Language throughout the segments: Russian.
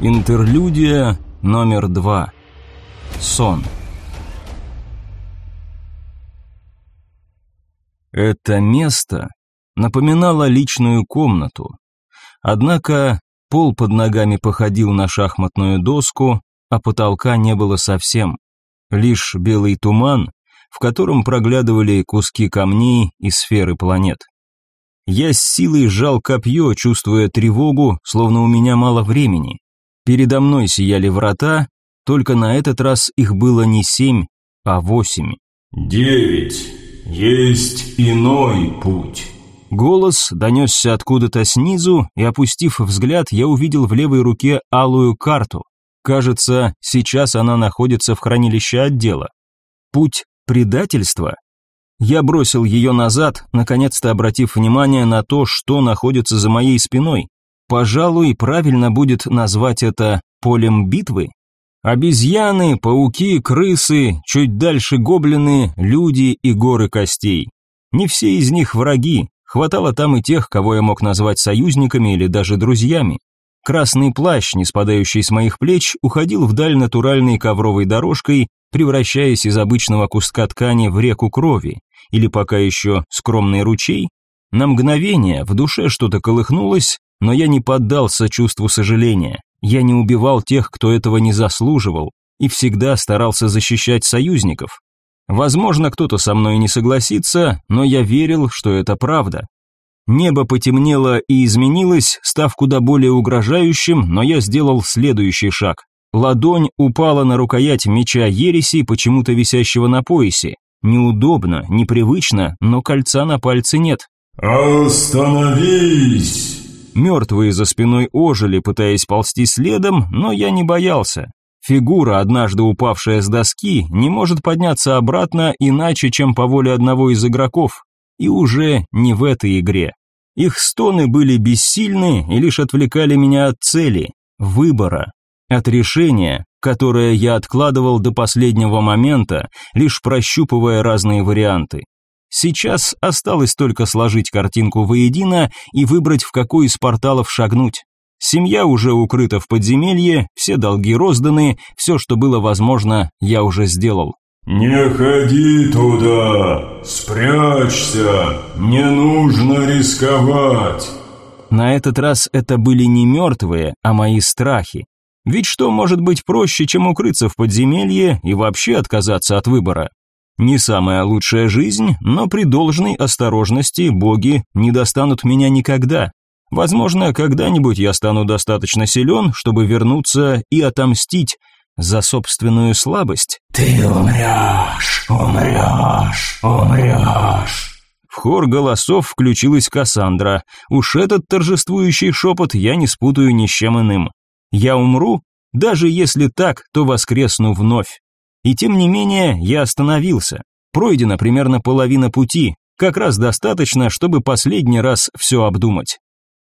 Интерлюдия номер два. Сон. Это место напоминало личную комнату. Однако пол под ногами походил на шахматную доску, а потолка не было совсем. Лишь белый туман, в котором проглядывали куски камней и сферы планет. Я с силой сжал копье, чувствуя тревогу, словно у меня мало времени. Передо мной сияли врата, только на этот раз их было не семь, а восемь. «Девять. Есть иной путь». Голос донесся откуда-то снизу, и, опустив взгляд, я увидел в левой руке алую карту. Кажется, сейчас она находится в хранилище отдела. Путь предательства? Я бросил ее назад, наконец-то обратив внимание на то, что находится за моей спиной. Пожалуй, правильно будет назвать это полем битвы. Обезьяны, пауки, крысы, чуть дальше гоблины, люди и горы костей. Не все из них враги, хватало там и тех, кого я мог назвать союзниками или даже друзьями. Красный плащ, не спадающий с моих плеч, уходил вдаль натуральной ковровой дорожкой, превращаясь из обычного куска ткани в реку крови, или пока еще скромный ручей. На мгновение в душе что-то колыхнулось, но я не поддался чувству сожаления. Я не убивал тех, кто этого не заслуживал, и всегда старался защищать союзников. Возможно, кто-то со мной не согласится, но я верил, что это правда. Небо потемнело и изменилось, став куда более угрожающим, но я сделал следующий шаг. Ладонь упала на рукоять меча ереси, почему-то висящего на поясе. Неудобно, непривычно, но кольца на пальце нет. «Остановись!» Мертвые за спиной ожили, пытаясь ползти следом, но я не боялся. Фигура, однажды упавшая с доски, не может подняться обратно иначе, чем по воле одного из игроков. И уже не в этой игре. Их стоны были бессильны и лишь отвлекали меня от цели, выбора, от решения, которое я откладывал до последнего момента, лишь прощупывая разные варианты. Сейчас осталось только сложить картинку воедино и выбрать, в какой из порталов шагнуть. Семья уже укрыта в подземелье, все долги розданы, все, что было возможно, я уже сделал. «Не ходи туда! Спрячься! Не нужно рисковать!» На этот раз это были не мертвые, а мои страхи. Ведь что может быть проще, чем укрыться в подземелье и вообще отказаться от выбора? Не самая лучшая жизнь, но при должной осторожности боги не достанут меня никогда. Возможно, когда-нибудь я стану достаточно силен, чтобы вернуться и отомстить за собственную слабость. «Ты умрешь, умрешь, умрешь!» В хор голосов включилась Кассандра. Уж этот торжествующий шепот я не спутаю ни с чем иным. «Я умру? Даже если так, то воскресну вновь». И тем не менее, я остановился. Пройдена примерно половина пути, как раз достаточно, чтобы последний раз все обдумать.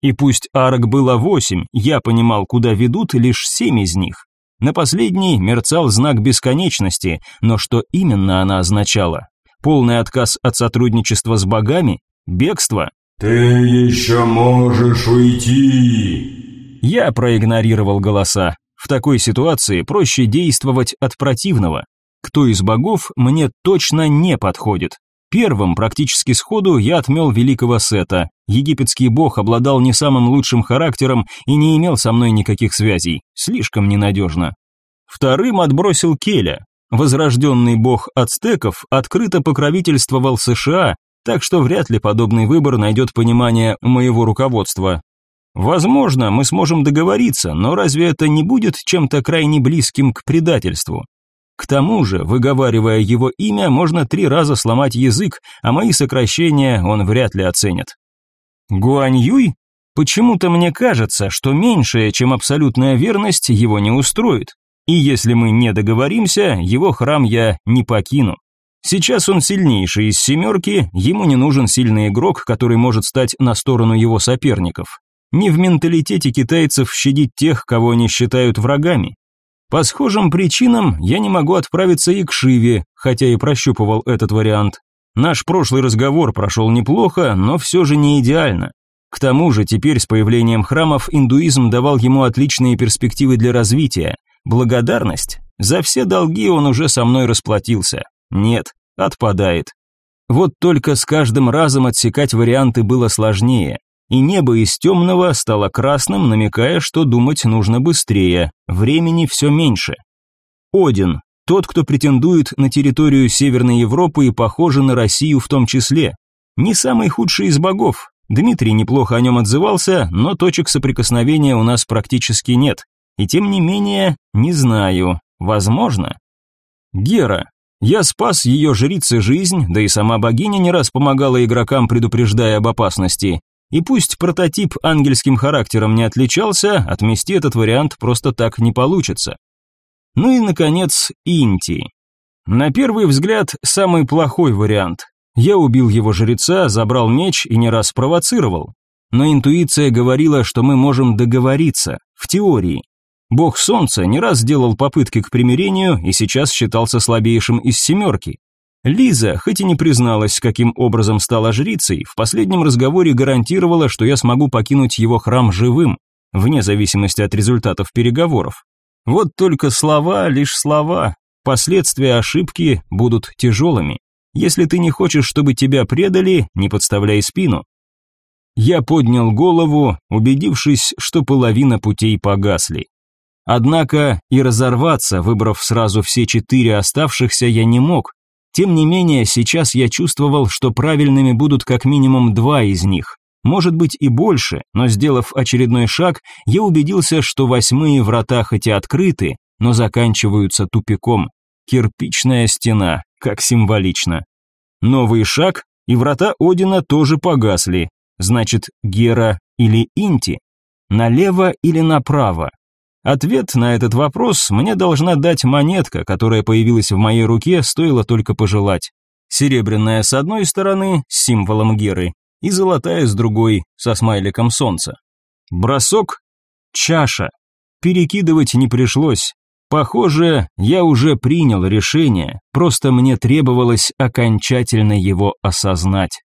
И пусть арок было восемь, я понимал, куда ведут лишь семь из них. На последней мерцал знак бесконечности, но что именно она означала? Полный отказ от сотрудничества с богами? Бегство? «Ты еще можешь уйти!» Я проигнорировал голоса. В такой ситуации проще действовать от противного кто из богов мне точно не подходит. Первым, практически сходу, я отмел великого Сета. Египетский бог обладал не самым лучшим характером и не имел со мной никаких связей. Слишком ненадежно. Вторым отбросил Келя. Возрожденный бог ацтеков открыто покровительствовал США, так что вряд ли подобный выбор найдет понимание моего руководства. Возможно, мы сможем договориться, но разве это не будет чем-то крайне близким к предательству? К тому же, выговаривая его имя, можно три раза сломать язык, а мои сокращения он вряд ли оценит. Гуань Юй? Почему-то мне кажется, что меньшее, чем абсолютная верность, его не устроит. И если мы не договоримся, его храм я не покину. Сейчас он сильнейший из семерки, ему не нужен сильный игрок, который может стать на сторону его соперников. Не в менталитете китайцев щадить тех, кого они считают врагами. По схожим причинам я не могу отправиться и к Шиве, хотя и прощупывал этот вариант. Наш прошлый разговор прошел неплохо, но все же не идеально. К тому же теперь с появлением храмов индуизм давал ему отличные перспективы для развития. Благодарность? За все долги он уже со мной расплатился. Нет, отпадает. Вот только с каждым разом отсекать варианты было сложнее и небо из темного стало красным, намекая, что думать нужно быстрее, времени все меньше. Один, тот, кто претендует на территорию Северной Европы и похоже на Россию в том числе. Не самый худший из богов. Дмитрий неплохо о нем отзывался, но точек соприкосновения у нас практически нет. И тем не менее, не знаю, возможно. Гера. Я спас ее жрице жизнь, да и сама богиня не раз помогала игрокам, предупреждая об опасности. И пусть прототип ангельским характером не отличался, отмести этот вариант просто так не получится. Ну и, наконец, Инти. На первый взгляд, самый плохой вариант. Я убил его жреца, забрал меч и не раз провоцировал. Но интуиция говорила, что мы можем договориться, в теории. Бог Солнца не раз делал попытки к примирению и сейчас считался слабейшим из семерки. Лиза, хоть и не призналась, каким образом стала жрицей, в последнем разговоре гарантировала, что я смогу покинуть его храм живым, вне зависимости от результатов переговоров. Вот только слова, лишь слова. Последствия ошибки будут тяжелыми. Если ты не хочешь, чтобы тебя предали, не подставляй спину. Я поднял голову, убедившись, что половина путей погасли. Однако и разорваться, выбрав сразу все четыре оставшихся, я не мог, тем не менее, сейчас я чувствовал, что правильными будут как минимум два из них. Может быть и больше, но сделав очередной шаг, я убедился, что восьмые врата хоть и открыты, но заканчиваются тупиком. Кирпичная стена, как символично. Новый шаг, и врата Одина тоже погасли. Значит, Гера или Инти? Налево или направо? Ответ на этот вопрос мне должна дать монетка, которая появилась в моей руке, стоило только пожелать. Серебряная с одной стороны, с символом Геры, и золотая с другой, со смайликом солнца. Бросок, чаша. Перекидывать не пришлось. Похоже, я уже принял решение, просто мне требовалось окончательно его осознать.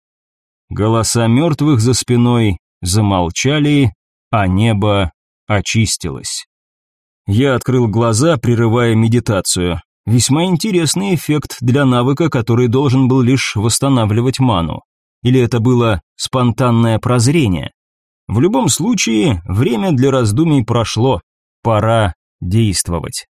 Голоса мертвых за спиной замолчали, а небо очистилось. Я открыл глаза, прерывая медитацию. Весьма интересный эффект для навыка, который должен был лишь восстанавливать ману. Или это было спонтанное прозрение? В любом случае, время для раздумий прошло. Пора действовать.